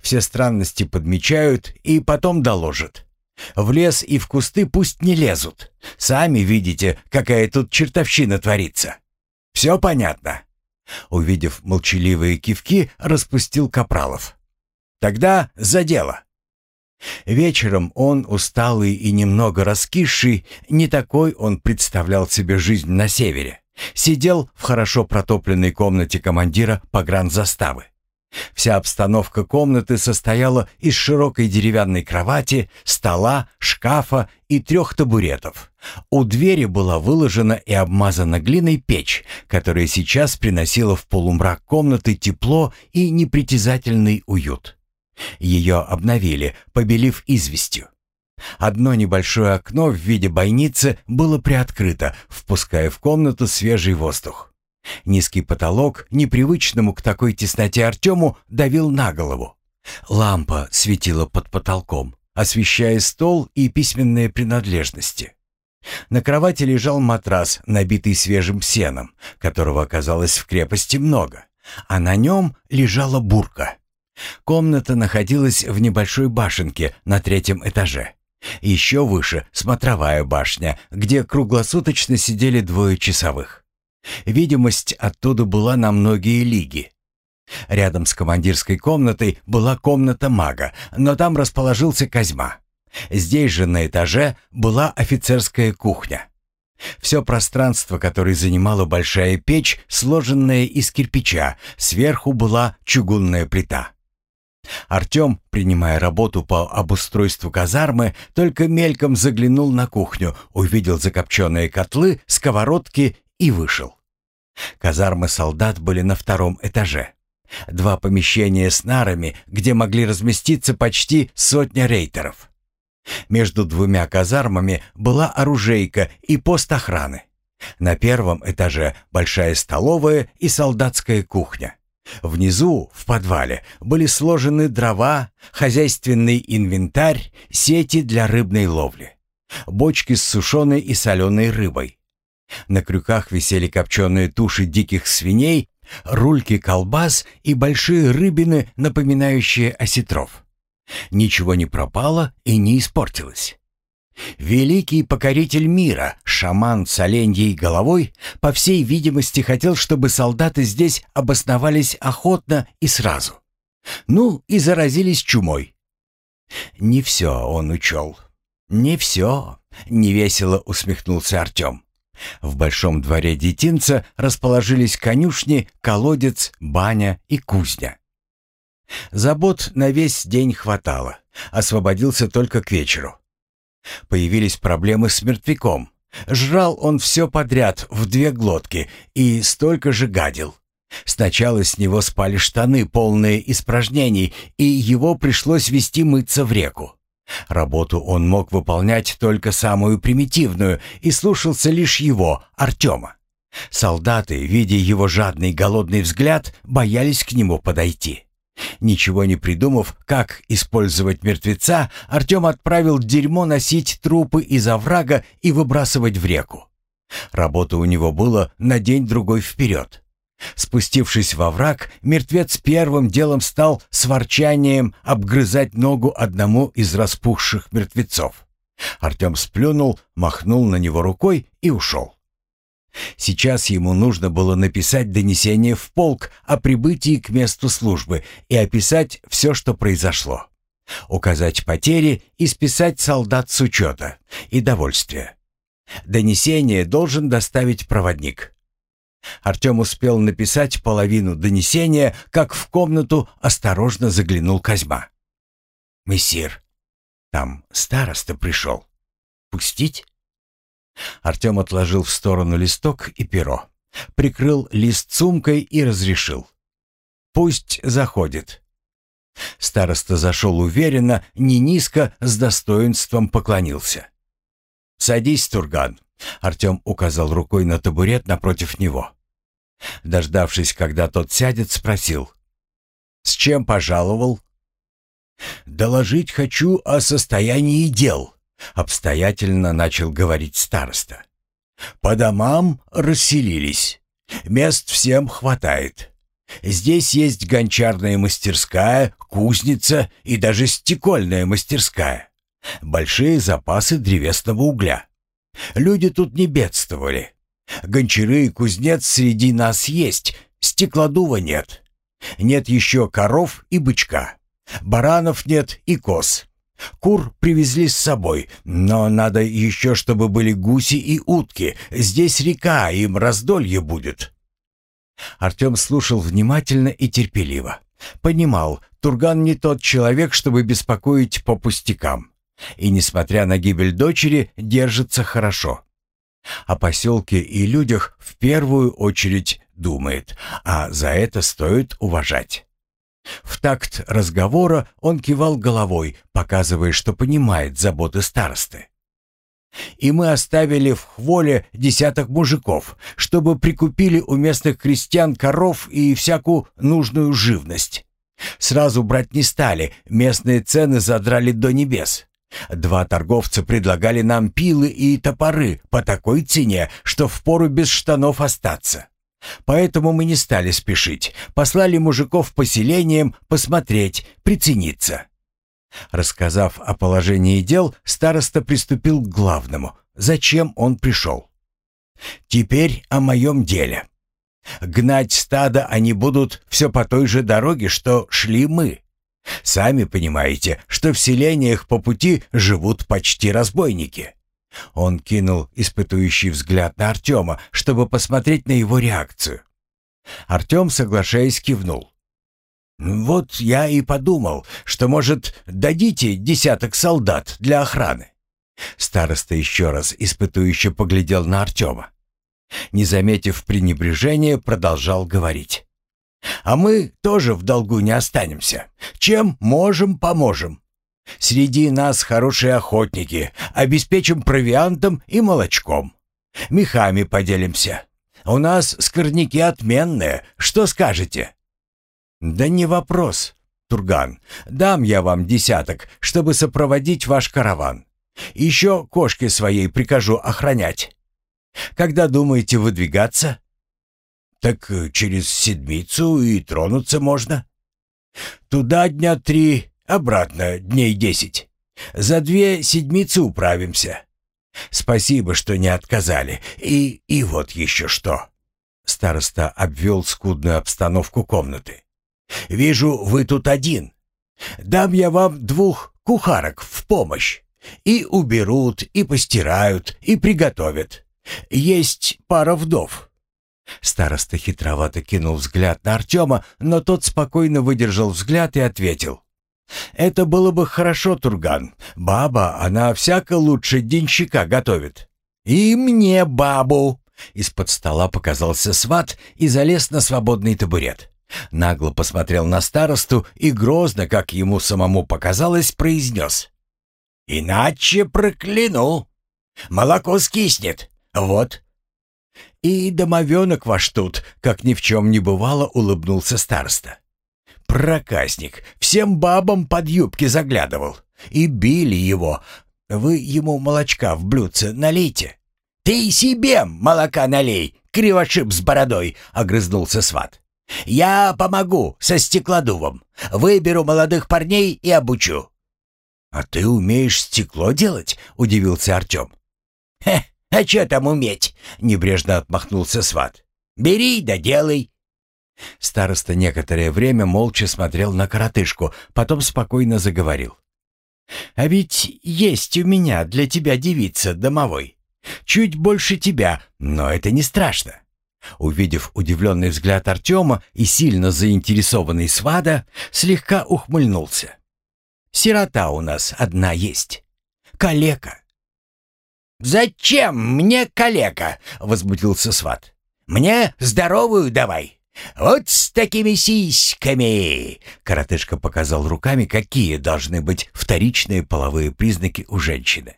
Все странности подмечают и потом доложат. В лес и в кусты пусть не лезут. Сами видите, какая тут чертовщина творится. Все понятно?» Увидев молчаливые кивки, распустил Капралов. «Тогда за дело». Вечером он, усталый и немного раскисший, не такой он представлял себе жизнь на севере, сидел в хорошо протопленной комнате командира погранзаставы. Вся обстановка комнаты состояла из широкой деревянной кровати, стола, шкафа и трех табуретов. У двери была выложена и обмазана глиной печь, которая сейчас приносила в полумрак комнаты тепло и непритязательный уют. Ее обновили, побелив известью. Одно небольшое окно в виде бойницы было приоткрыто, впуская в комнату свежий воздух. Низкий потолок, непривычному к такой тесноте Артему, давил на голову. Лампа светила под потолком, освещая стол и письменные принадлежности. На кровати лежал матрас, набитый свежим сеном, которого оказалось в крепости много, а на нем лежала бурка. Комната находилась в небольшой башенке на третьем этаже. Еще выше — смотровая башня, где круглосуточно сидели двое часовых. Видимость оттуда была на многие лиги. Рядом с командирской комнатой была комната мага, но там расположился Козьма. Здесь же на этаже была офицерская кухня. Все пространство, которое занимала большая печь, сложенная из кирпича, сверху была чугунная плита. Артем, принимая работу по обустройству казармы, только мельком заглянул на кухню, увидел закопченные котлы, сковородки и вышел. Казармы солдат были на втором этаже. Два помещения с нарами, где могли разместиться почти сотня рейтеров. Между двумя казармами была оружейка и пост охраны. На первом этаже большая столовая и солдатская кухня. Внизу, в подвале, были сложены дрова, хозяйственный инвентарь, сети для рыбной ловли, бочки с сушеной и соленой рыбой, на крюках висели копченые туши диких свиней, рульки колбас и большие рыбины, напоминающие осетров. Ничего не пропало и не испортилось. Великий покоритель мира, шаман с оленьей головой, по всей видимости хотел, чтобы солдаты здесь обосновались охотно и сразу. Ну и заразились чумой. Не все он учел. Не все, невесело усмехнулся Артем. В большом дворе детинца расположились конюшни, колодец, баня и кузня. Забот на весь день хватало, освободился только к вечеру. Появились проблемы с мертвяком. Жрал он все подряд в две глотки и столько же гадил. Сначала с него спали штаны, полные испражнений, и его пришлось вести мыться в реку. Работу он мог выполнять только самую примитивную и слушался лишь его, Артема. Солдаты, видя его жадный голодный взгляд, боялись к нему подойти. Ничего не придумав, как использовать мертвеца, Артем отправил дерьмо носить трупы из оврага и выбрасывать в реку. Работа у него была на день-другой вперед. Спустившись во враг, мертвец первым делом стал с ворчанием обгрызать ногу одному из распухших мертвецов. Артем сплюнул, махнул на него рукой и ушел. Сейчас ему нужно было написать донесение в полк о прибытии к месту службы и описать все, что произошло. Указать потери и списать солдат с учета и довольствия. Донесение должен доставить проводник. Артем успел написать половину донесения, как в комнату осторожно заглянул Козьма. «Мессир, там староста пришел. Пустить?» Артем отложил в сторону листок и перо, прикрыл лист сумкой и разрешил. «Пусть заходит». Староста зашел уверенно, не низко, с достоинством поклонился. «Садись, Турган, Артем указал рукой на табурет напротив него. Дождавшись, когда тот сядет, спросил. «С чем пожаловал?» «Доложить хочу о состоянии дел», — обстоятельно начал говорить староста. «По домам расселились. Мест всем хватает. Здесь есть гончарная мастерская, кузница и даже стекольная мастерская. Большие запасы древесного угля. Люди тут не бедствовали. Гончары и кузнец среди нас есть, стеклодува нет. Нет еще коров и бычка. Баранов нет и коз. Кур привезли с собой, но надо еще, чтобы были гуси и утки. Здесь река, им раздолье будет. Артем слушал внимательно и терпеливо. Понимал, Турган не тот человек, чтобы беспокоить по пустякам. И, несмотря на гибель дочери, держится хорошо. О поселке и людях в первую очередь думает, а за это стоит уважать. В такт разговора он кивал головой, показывая, что понимает заботы старосты. И мы оставили в хволе десяток мужиков, чтобы прикупили у местных крестьян коров и всякую нужную живность. Сразу брать не стали, местные цены задрали до небес. Два торговца предлагали нам пилы и топоры по такой цене, что впору без штанов остаться. Поэтому мы не стали спешить, послали мужиков поселениям посмотреть, прицениться. Рассказав о положении дел, староста приступил к главному. Зачем он пришел? Теперь о моем деле. Гнать стадо они будут все по той же дороге, что шли мы. Сами понимаете, что в селениях по пути живут почти разбойники. Он кинул испытующий взгляд на Артема, чтобы посмотреть на его реакцию. Артем, соглашаясь, кивнул. «Вот я и подумал, что, может, дадите десяток солдат для охраны». Староста еще раз испытующе поглядел на Артема. Не заметив пренебрежения, продолжал говорить. «А мы тоже в долгу не останемся. Чем можем, поможем. Среди нас хорошие охотники, обеспечим провиантом и молочком. Мехами поделимся. У нас скорняки отменные, что скажете?» «Да не вопрос, Турган. Дам я вам десяток, чтобы сопроводить ваш караван. Еще кошке своей прикажу охранять. Когда думаете выдвигаться?» «Так э, через седмицу и тронуться можно. Туда дня три, обратно дней десять. За две седмицы управимся. Спасибо, что не отказали. И, и вот еще что». Староста обвел скудную обстановку комнаты. Вижу, вы тут один. Дам я вам двух кухарок в помощь. И уберут, и постирают, и приготовят. Есть пара вдов». Староста хитровато кинул взгляд на Артема, но тот спокойно выдержал взгляд и ответил. «Это было бы хорошо, Турган. Баба, она всяко лучше денщика готовит». «И мне бабу!» Из-под стола показался сват и залез на свободный табурет. Нагло посмотрел на старосту и грозно, как ему самому показалось, произнес. «Иначе прокляну. Молоко скиснет. Вот». «И домовенок ваш тут, как ни в чем не бывало, улыбнулся староста. Проказник, всем бабам под юбки заглядывал. И били его. Вы ему молочка в блюдце налейте». «Ты себе молока налей, кривошип с бородой!» — огрызнулся сват. «Я помогу со стеклодувом. Выберу молодых парней и обучу». «А ты умеешь стекло делать?» — удивился Артем. «Хе, а что там уметь?» — небрежно отмахнулся сват. «Бери да делай». Староста некоторое время молча смотрел на коротышку, потом спокойно заговорил. «А ведь есть у меня для тебя девица домовой. Чуть больше тебя, но это не страшно. Увидев удивленный взгляд Артема и сильно заинтересованный свада, слегка ухмыльнулся. «Сирота у нас одна есть. Калека». «Зачем мне калека?» — возмутился сват. «Мне здоровую давай. Вот с такими сиськами!» Коротышка показал руками, какие должны быть вторичные половые признаки у женщины.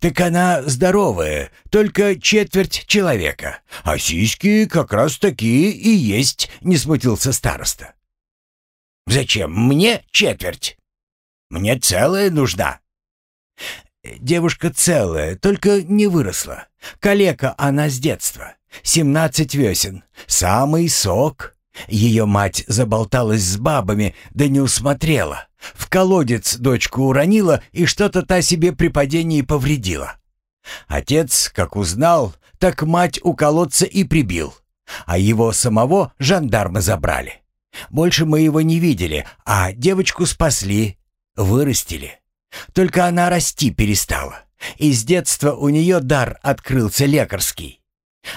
«Так она здоровая, только четверть человека, а сиськи как раз такие и есть», — не смутился староста. «Зачем мне четверть? Мне целая нужна». «Девушка целая, только не выросла. Калека она с детства. Семнадцать весен. Самый сок. Ее мать заболталась с бабами, да не усмотрела. В колодец дочку уронила, и что-то та себе при падении повредила. Отец, как узнал, так мать у колодца и прибил, а его самого жандармы забрали. Больше мы его не видели, а девочку спасли, вырастили. Только она расти перестала, и с детства у нее дар открылся лекарский.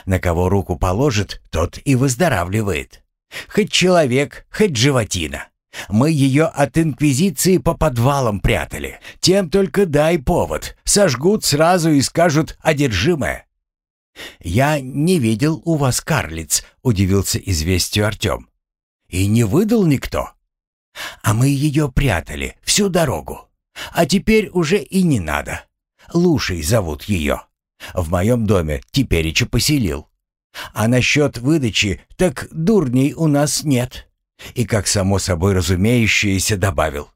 На кого руку положит, тот и выздоравливает. Хоть человек, хоть животина. Мы ее от инквизиции по подвалам прятали. Тем только дай повод. Сожгут сразу и скажут «одержимое». «Я не видел у вас карлиц», — удивился известию Артем. «И не выдал никто?» «А мы ее прятали всю дорогу. А теперь уже и не надо. Лушей зовут ее. В моем доме тепереча поселил. А насчет выдачи, так дурней у нас нет». И как само собой разумеющееся добавил.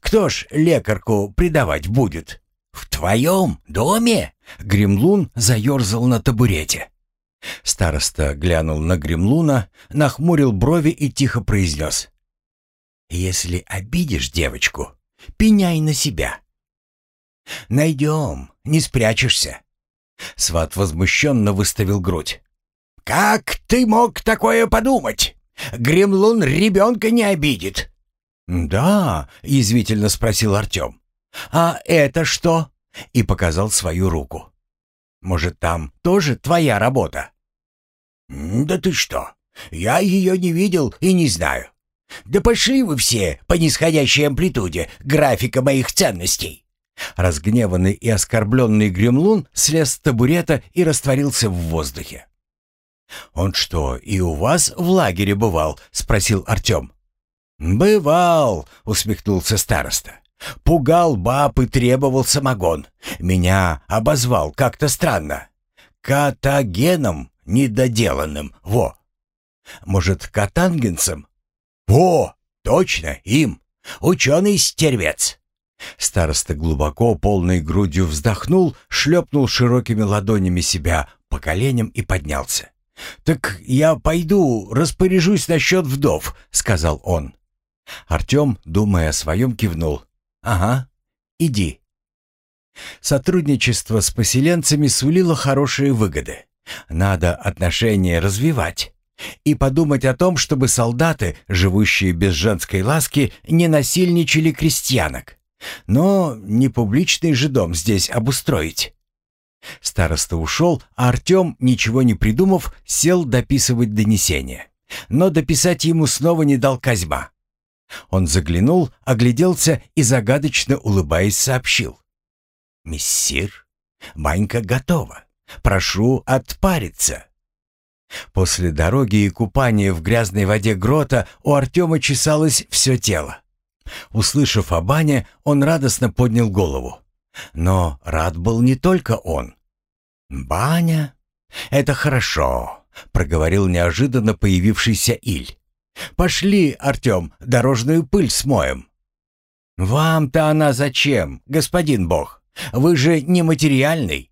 «Кто ж лекарку предавать будет?» «В твоем доме?» Гремлун заерзал на табурете. Староста глянул на Гремлуна, нахмурил брови и тихо произнес. «Если обидишь девочку, пеняй на себя». «Найдем, не спрячешься». Сват возмущенно выставил грудь. «Как ты мог такое подумать? Гремлун ребенка не обидит». «Да», — язвительно спросил Артем. «А это что?» — и показал свою руку. «Может, там тоже твоя работа?» «Да ты что? Я ее не видел и не знаю. Да пошли вы все по нисходящей амплитуде графика моих ценностей!» Разгневанный и оскорбленный гремлун слез с табурета и растворился в воздухе. «Он что, и у вас в лагере бывал?» — спросил Артем. «Бывал», — усмехнулся староста. «Пугал баб и требовал самогон. Меня обозвал как-то странно. Катагеном недоделанным, во. Может, катангенцем? Во, точно, им. Ученый-стервец». Староста глубоко, полной грудью вздохнул, шлепнул широкими ладонями себя по коленям и поднялся. «Так я пойду, распоряжусь насчет вдов», — сказал он. Артем, думая о своем, кивнул. «Ага, иди». Сотрудничество с поселенцами сулило хорошие выгоды. Надо отношения развивать. И подумать о том, чтобы солдаты, живущие без женской ласки, не насильничали крестьянок. Но не публичный же дом здесь обустроить. Староста ушел, а Артем, ничего не придумав, сел дописывать донесение. Но дописать ему снова не дал Козьма. Он заглянул, огляделся и, загадочно улыбаясь, сообщил. «Мессир, банька готова. Прошу отпариться». После дороги и купания в грязной воде грота у Артема чесалось все тело. Услышав о бане, он радостно поднял голову. Но рад был не только он. «Баня? Это хорошо», — проговорил неожиданно появившийся Иль. «Пошли, Артем, дорожную пыль смоем». «Вам-то она зачем, господин Бог? Вы же не материальный».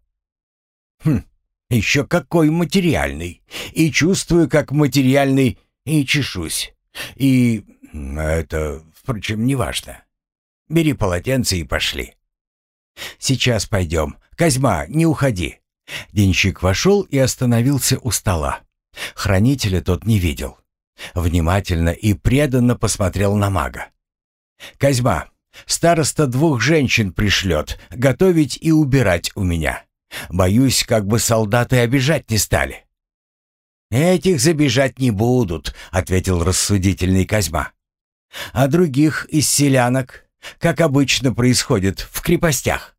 «Хм, еще какой материальный. И чувствую, как материальный, и чешусь. И это, впрочем, не важно. Бери полотенце и пошли». «Сейчас пойдем. Козьма, не уходи». Денщик вошел и остановился у стола. Хранителя тот не видел. Внимательно и преданно посмотрел на мага. «Козьма, староста двух женщин пришлет, готовить и убирать у меня. Боюсь, как бы солдаты обижать не стали». «Этих забежать не будут», — ответил рассудительный Козьма. «А других из селянок, как обычно происходит в крепостях?»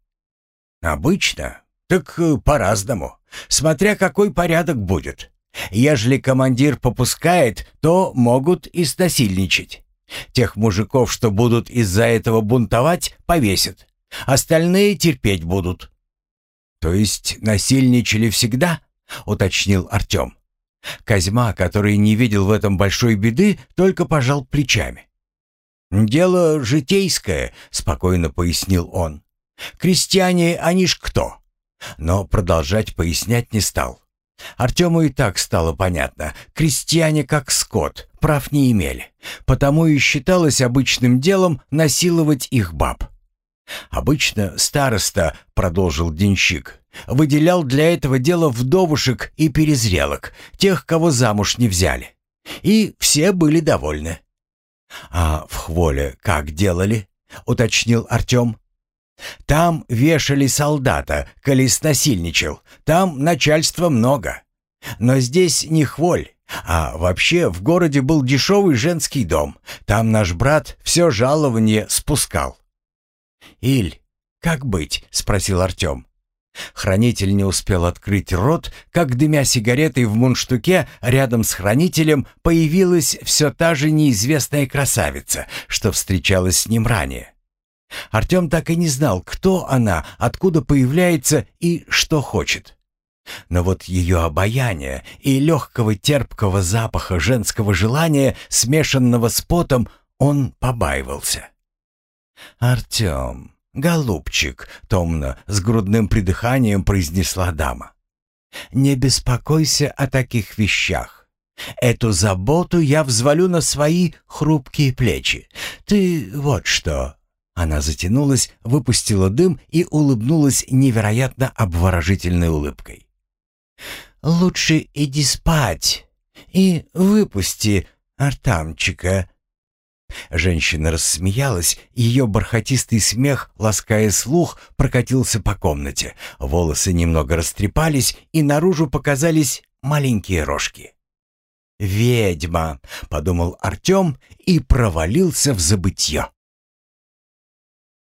«Обычно? Так э, по-разному, смотря какой порядок будет. Ежели командир попускает, то могут и снасильничать. Тех мужиков, что будут из-за этого бунтовать, повесят. Остальные терпеть будут». «То есть насильничали всегда?» — уточнил Артем. Козьма, который не видел в этом большой беды, только пожал плечами. «Дело житейское», — спокойно пояснил он. «Крестьяне, они ж кто?» Но продолжать пояснять не стал. Артему и так стало понятно. Крестьяне, как скот, прав не имели. Потому и считалось обычным делом насиловать их баб. Обычно староста, продолжил денщик, выделял для этого дела вдовушек и перезрелок, тех, кого замуж не взяли. И все были довольны. «А в Хволе как делали?» — уточнил Артем. «Там вешали солдата, коли снасильничал. Там начальства много. Но здесь не Хволь, А вообще в городе был дешевый женский дом. Там наш брат все жалование спускал. «Иль, как быть?» — спросил Артем. Хранитель не успел открыть рот, как, дымя сигаретой в мундштуке, рядом с хранителем появилась все та же неизвестная красавица, что встречалась с ним ранее. Артем так и не знал, кто она, откуда появляется и что хочет. Но вот ее обаяние и легкого терпкого запаха женского желания, смешанного с потом, он побаивался. «Артем, голубчик», — томно, с грудным придыханием произнесла дама, — «не беспокойся о таких вещах. Эту заботу я взвалю на свои хрупкие плечи. Ты вот что, она затянулась, выпустила дым и улыбнулась невероятно обворожительной улыбкой. «Лучше иди спать и выпусти Артамчика». Женщина рассмеялась, ее бархатистый смех, лаская слух, прокатился по комнате. Волосы немного растрепались, и наружу показались маленькие рожки. «Ведьма!» — подумал Артем и провалился в забытье.